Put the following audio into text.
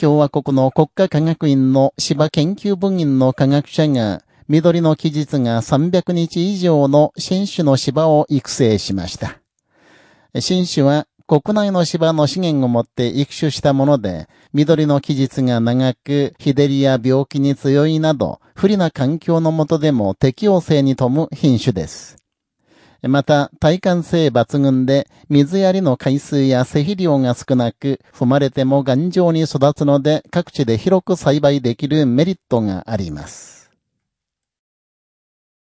共和国の国家科学院の芝研究分院の科学者が、緑の期日が300日以上の新種の芝を育成しました。新種は国内の芝の資源をもって育種したもので、緑の期日が長く、日照りや病気に強いなど、不利な環境の下でも適応性に富む品種です。また、耐寒性抜群で、水やりの回数や施肥量が少なく、踏まれても頑丈に育つので、各地で広く栽培できるメリットがあります。